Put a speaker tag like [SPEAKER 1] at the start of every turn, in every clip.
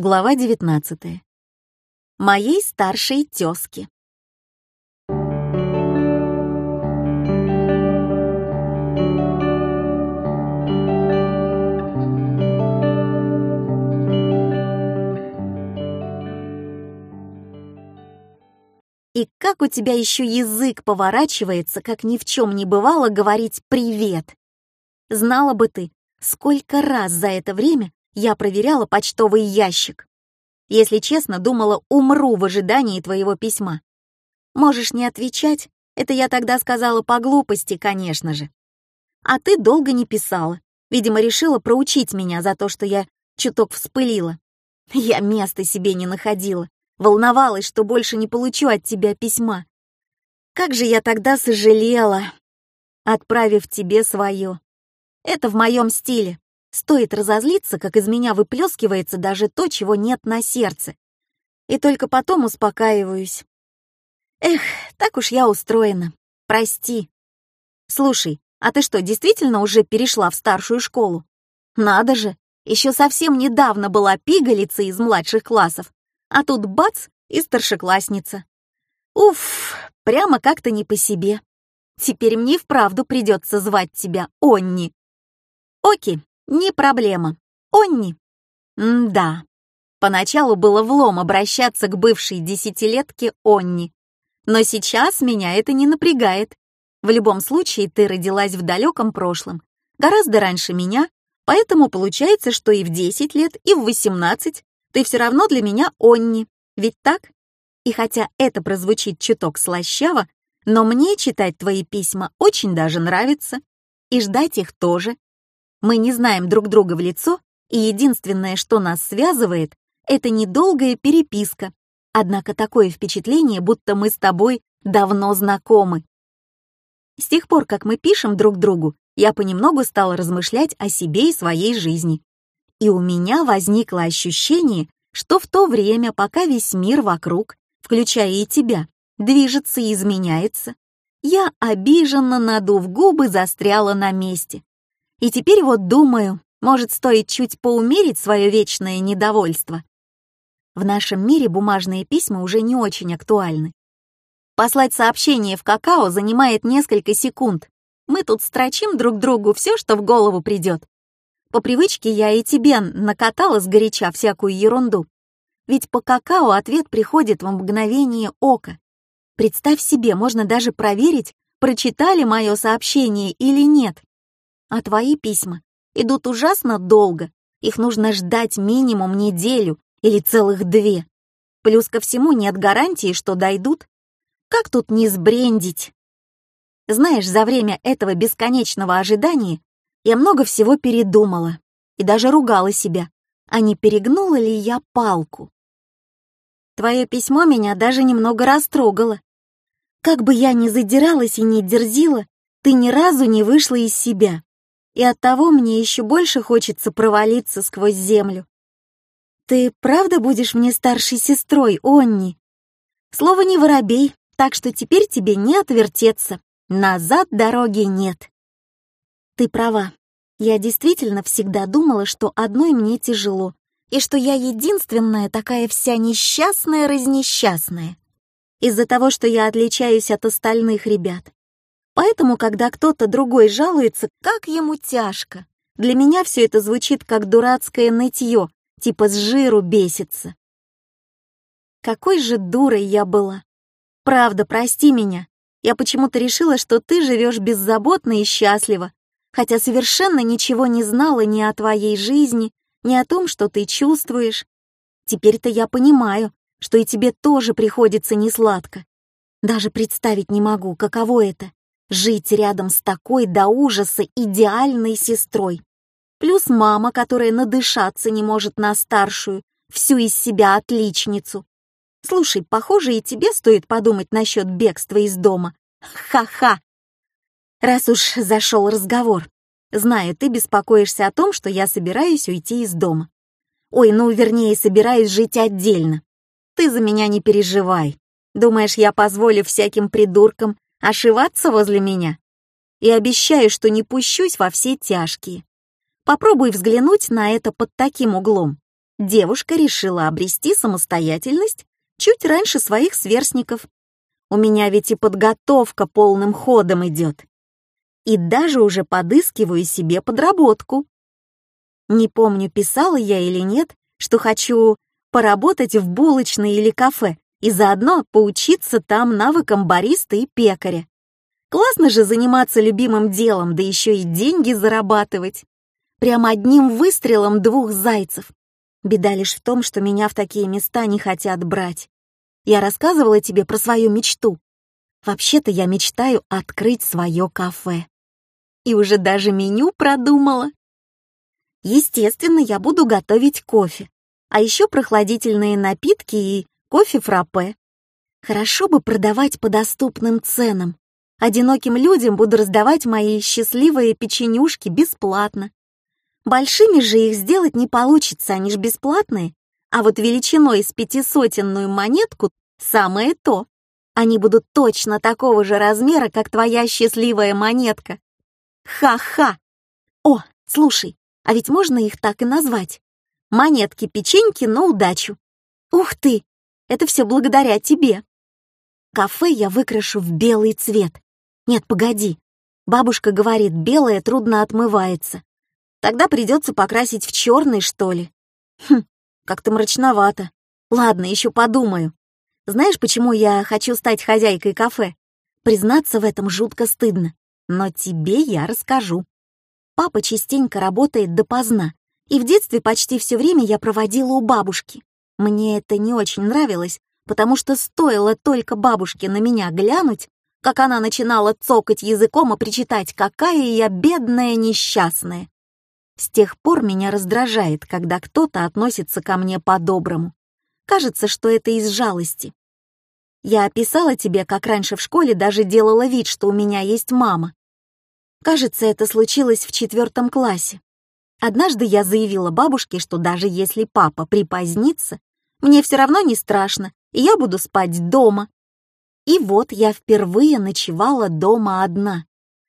[SPEAKER 1] Глава 19. Моей старшей тёзки. И как у тебя еще язык поворачивается, как ни в чем не бывало, говорить «привет». Знала бы ты, сколько раз за это время я проверяла почтовый ящик. Если честно, думала, умру в ожидании твоего письма. Можешь не отвечать, это я тогда сказала по глупости, конечно же. А ты долго не писала. Видимо, решила проучить меня за то, что я чуток вспылила. Я места себе не находила. Волновалась, что больше не получу от тебя письма. Как же я тогда сожалела, отправив тебе свое. Это в моем стиле. Стоит разозлиться, как из меня выплескивается даже то, чего нет на сердце. И только потом успокаиваюсь. Эх, так уж я устроена. Прости. Слушай, а ты что, действительно уже перешла в старшую школу? Надо же, еще совсем недавно была пигалица из младших классов, а тут бац и старшеклассница. Уф, прямо как-то не по себе. Теперь мне вправду придется звать тебя Онни. Оки, не проблема. Онни. М-да. Поначалу было влом обращаться к бывшей десятилетке Онни. Но сейчас меня это не напрягает. В любом случае, ты родилась в далеком прошлом, гораздо раньше меня, поэтому получается, что и в 10 лет, и в 18 ты все равно для меня Онни. Ведь так? И хотя это прозвучит чуток слащаво, но мне читать твои письма очень даже нравится. И ждать их тоже. Мы не знаем друг друга в лицо, и единственное, что нас связывает, это недолгая переписка. Однако такое впечатление, будто мы с тобой давно знакомы. С тех пор, как мы пишем друг другу, я понемногу стала размышлять о себе и своей жизни. И у меня возникло ощущение, что в то время, пока весь мир вокруг, включая и тебя, движется и изменяется, я, обиженно надув губы, застряла на месте. И теперь вот думаю, может, стоит чуть поумерить свое вечное недовольство. В нашем мире бумажные письма уже не очень актуальны. Послать сообщение в какао занимает несколько секунд. Мы тут строчим друг другу все, что в голову придет. По привычке я и тебе накатала сгоряча всякую ерунду. Ведь по какао ответ приходит в мгновение ока. Представь себе, можно даже проверить, прочитали мое сообщение или нет. А твои письма идут ужасно долго. Их нужно ждать минимум неделю или целых две. Плюс ко всему нет гарантии, что дойдут. Как тут не сбрендить? Знаешь, за время этого бесконечного ожидания я много всего передумала и даже ругала себя, а не перегнула ли я палку. Твое письмо меня даже немного растрогало. Как бы я ни задиралась и не дерзила, ты ни разу не вышла из себя и оттого мне еще больше хочется провалиться сквозь землю. Ты правда будешь мне старшей сестрой, Онни? Слово не воробей, так что теперь тебе не отвертеться. Назад дороги нет. Ты права. Я действительно всегда думала, что одной мне тяжело, и что я единственная такая вся несчастная-разнесчастная. Из-за того, что я отличаюсь от остальных ребят. Поэтому, когда кто-то другой жалуется, как ему тяжко, для меня все это звучит как дурацкое нытье, типа с жиру бесится. Какой же дурой я была. Правда, прости меня. Я почему-то решила, что ты живешь беззаботно и счастливо, хотя совершенно ничего не знала ни о твоей жизни, ни о том, что ты чувствуешь. Теперь-то я понимаю, что и тебе тоже приходится несладко. Даже представить не могу, каково это жить рядом с такой до ужаса идеальной сестрой. Плюс мама, которая надышаться не может на старшую, всю из себя отличницу. Слушай, похоже, и тебе стоит подумать насчет бегства из дома. Ха-ха! Раз уж зашел разговор. Знаю, ты беспокоишься о том, что я собираюсь уйти из дома. Ой, ну, вернее, собираюсь жить отдельно. Ты за меня не переживай. Думаешь, я позволю всяким придуркам ошиваться возле меня. И обещаю, что не пущусь во все тяжкие. Попробуй взглянуть на это под таким углом. девушка решила обрести самостоятельность чуть раньше своих сверстников. У меня ведь и подготовка полным ходом идет. И даже уже подыскиваю себе подработку. Не помню, писала я или нет, что хочу поработать в булочной или кафе и заодно поучиться там навыкам бариста и пекаря. Классно же заниматься любимым делом, да еще и деньги зарабатывать. Прям одним выстрелом двух зайцев. Беда лишь в том, что меня в такие места не хотят брать. Я рассказывала тебе про свою мечту. Вообще-то я мечтаю открыть свое кафе. И уже даже меню продумала. Естественно, я буду готовить кофе, а еще прохладительные напитки и кофе-фраппе. Хорошо бы продавать по доступным ценам. Одиноким людям буду раздавать мои счастливые печенюшки бесплатно. Большими же их сделать не получится, они ж бесплатные. А вот величиной с пятисотенную монетку самое то. Они будут точно такого же размера, как твоя счастливая монетка. Ха-ха! О, слушай, а ведь можно их так и назвать. Монетки-печеньки на удачу. Ух ты! Это все благодаря тебе. Кафе я выкрашу в белый цвет. Нет, погоди. Бабушка говорит, белое трудно отмывается. Тогда придется покрасить в черный, что ли. Хм, как-то мрачновато. Ладно, еще подумаю. Знаешь, почему я хочу стать хозяйкой кафе? Признаться в этом жутко стыдно. Но тебе я расскажу. Папа частенько работает допоздна, и в детстве почти все время я проводила у бабушки. Мне это не очень нравилось, потому что стоило только бабушке на меня глянуть, как она начинала цокать языком и причитать, какая я бедная несчастная. С тех пор меня раздражает, когда кто-то относится ко мне по-доброму. Кажется, что это из жалости. Я описала тебе, как раньше в школе даже делала вид, что у меня есть мама. Кажется, это случилось в четвертом классе. Однажды я заявила бабушке, что даже если папа припозднится, мне все равно не страшно, и я буду спать дома. И вот я впервые ночевала дома одна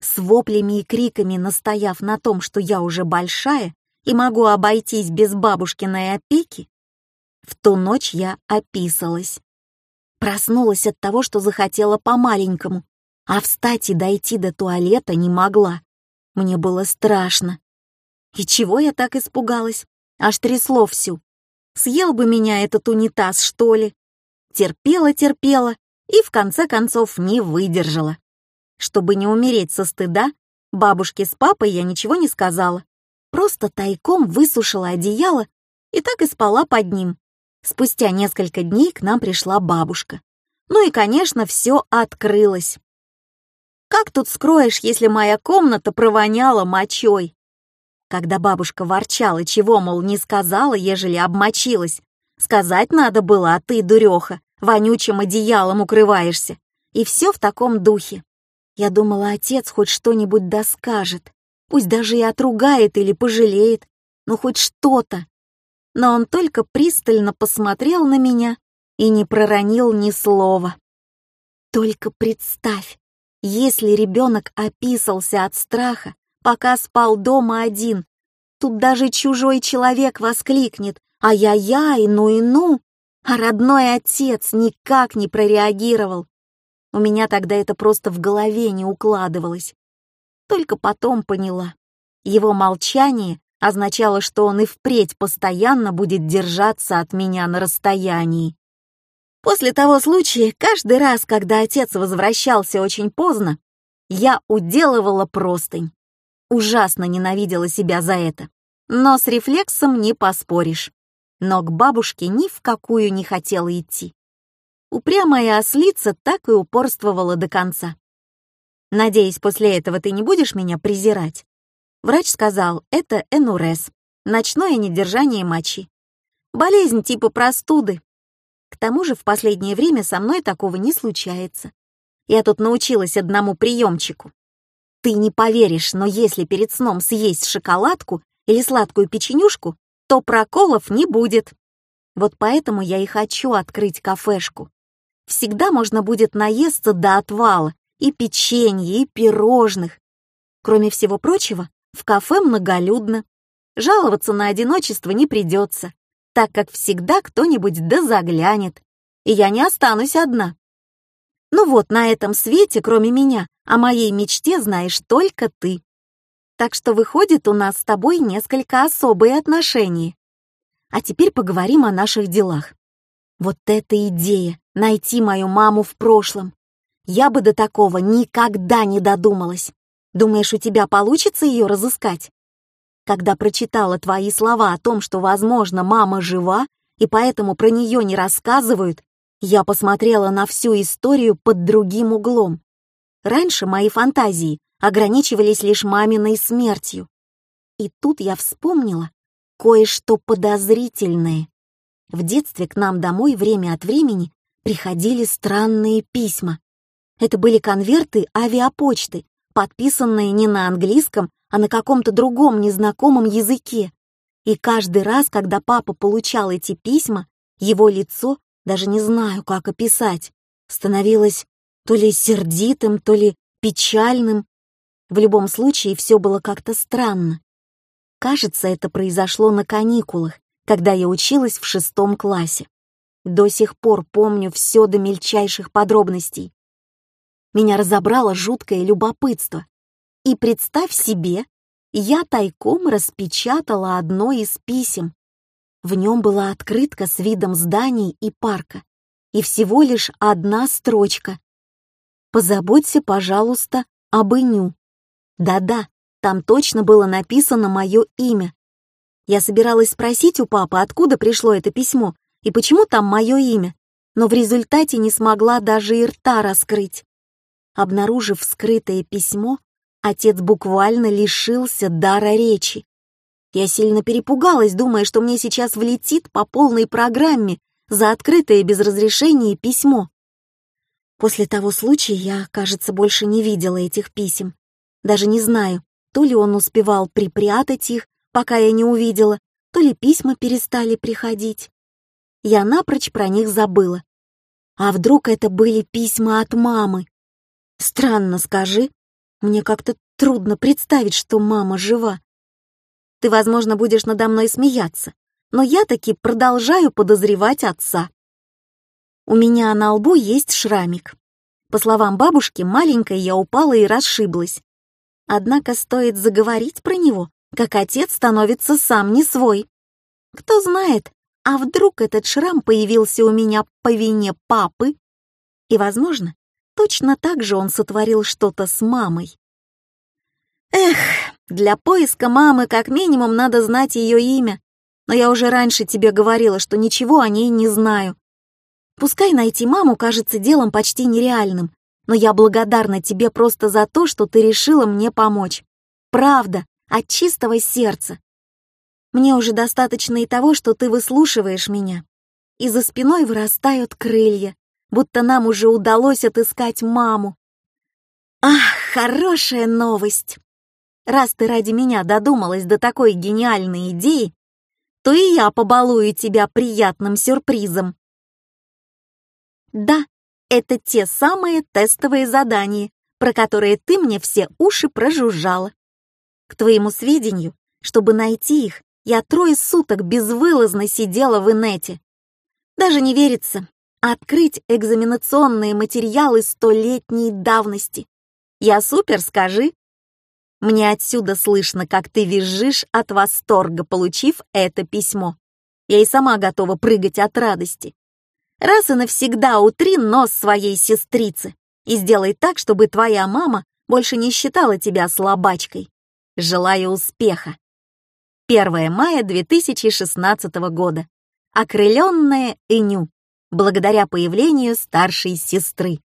[SPEAKER 1] с воплями и криками настояв на том, что я уже большая и могу обойтись без бабушкиной опеки, в ту ночь я описалась. Проснулась от того, что захотела по-маленькому, а встать и дойти до туалета не могла. Мне было страшно. И чего я так испугалась? Аж трясло всю. Съел бы меня этот унитаз, что ли? Терпела-терпела и в конце концов не выдержала. Чтобы не умереть со стыда, бабушке с папой я ничего не сказала. Просто тайком высушила одеяло и так и спала под ним. Спустя несколько дней к нам пришла бабушка. Ну и, конечно, все открылось. Как тут скроешь, если моя комната провоняла мочой? Когда бабушка ворчала, чего, мол, не сказала, ежели обмочилась, сказать надо было, а ты, дуреха, вонючим одеялом укрываешься. И все в таком духе. Я думала, отец хоть что-нибудь доскажет, пусть даже и отругает или пожалеет, но хоть что-то. Но он только пристально посмотрел на меня и не проронил ни слова. Только представь, если ребенок описался от страха, пока спал дома один, тут даже чужой человек воскликнет «Ай-яй-яй, ну и ну!» А родной отец никак не прореагировал, у меня тогда это просто в голове не укладывалось. Только потом поняла. Его молчание означало, что он и впредь постоянно будет держаться от меня на расстоянии. После того случая, каждый раз, когда отец возвращался очень поздно, я уделывала простынь. Ужасно ненавидела себя за это. Но с рефлексом не поспоришь. Но к бабушке ни в какую не хотела идти. Упрямая ослица так и упорствовала до конца. «Надеюсь, после этого ты не будешь меня презирать?» Врач сказал, это энурез, ночное недержание мочи. Болезнь типа простуды. К тому же в последнее время со мной такого не случается. Я тут научилась одному приемчику. Ты не поверишь, но если перед сном съесть шоколадку или сладкую печенюшку, то проколов не будет. Вот поэтому я и хочу открыть кафешку всегда можно будет наесться до отвала и печенье, и пирожных. Кроме всего прочего, в кафе многолюдно. Жаловаться на одиночество не придется. так как всегда кто-нибудь да заглянет, и я не останусь одна. Ну вот, на этом свете, кроме меня, о моей мечте знаешь только ты. Так что выходит у нас с тобой несколько особые отношения. А теперь поговорим о наших делах. Вот эта идея — найти мою маму в прошлом. Я бы до такого никогда не додумалась. Думаешь, у тебя получится ее разыскать? Когда прочитала твои слова о том, что, возможно, мама жива, и поэтому про нее не рассказывают, я посмотрела на всю историю под другим углом. Раньше мои фантазии ограничивались лишь маминой смертью. И тут я вспомнила кое-что подозрительное. В детстве к нам домой время от времени приходили странные письма. Это были конверты авиапочты, подписанные не на английском, а на каком-то другом незнакомом языке. И каждый раз, когда папа получал эти письма, его лицо, даже не знаю, как описать, становилось то ли сердитым, то ли печальным. В любом случае, все было как-то странно. Кажется, это произошло на каникулах, когда я училась в шестом классе. До сих пор помню все до мельчайших подробностей. Меня разобрало жуткое любопытство. И представь себе, я тайком распечатала одно из писем. В нем была открытка с видом зданий и парка. И всего лишь одна строчка. «Позаботься, пожалуйста, об Иню». Да-да, там точно было написано мое имя. Я собиралась спросить у папы, откуда пришло это письмо и почему там мое имя, но в результате не смогла даже и рта раскрыть. Обнаружив скрытое письмо, отец буквально лишился дара речи. Я сильно перепугалась, думая, что мне сейчас влетит по полной программе за открытое без разрешения письмо. После того случая я, кажется, больше не видела этих писем. Даже не знаю, то ли он успевал припрятать их, пока я не увидела, то ли письма перестали приходить. Я напрочь про них забыла. А вдруг это были письма от мамы? Странно, скажи. Мне как-то трудно представить, что мама жива. Ты, возможно, будешь надо мной смеяться, но я таки продолжаю подозревать отца. У меня на лбу есть шрамик. По словам бабушки, маленькая я упала и расшиблась. Однако стоит заговорить про него, как отец становится сам не свой. Кто знает, а вдруг этот шрам появился у меня по вине папы? И, возможно, точно так же он сотворил что-то с мамой. Эх, для поиска мамы как минимум надо знать ее имя, но я уже раньше тебе говорила, что ничего о ней не знаю. Пускай найти маму кажется делом почти нереальным, но я благодарна тебе просто за то, что ты решила мне помочь. Правда, от чистого сердца. Мне уже достаточно и того, что ты выслушиваешь меня. И за спиной вырастают крылья, будто нам уже удалось отыскать маму. Ах, хорошая новость! Раз ты ради меня додумалась до такой гениальной идеи, то и я побалую тебя приятным сюрпризом. Да, это те самые тестовые задания, про которые ты мне все уши прожужжала. К твоему сведению, чтобы найти их, я трое суток безвылазно сидела в инете. Даже не верится. Открыть экзаменационные материалы столетней давности. Я супер, скажи. Мне отсюда слышно, как ты визжишь от восторга, получив это письмо. Я и сама готова прыгать от радости. Раз и навсегда утри нос своей сестрицы и сделай так, чтобы твоя мама больше не считала тебя слабачкой. Желаю успеха. 1 мая 2016 года. Окрыленная Эню, благодаря появлению старшей сестры.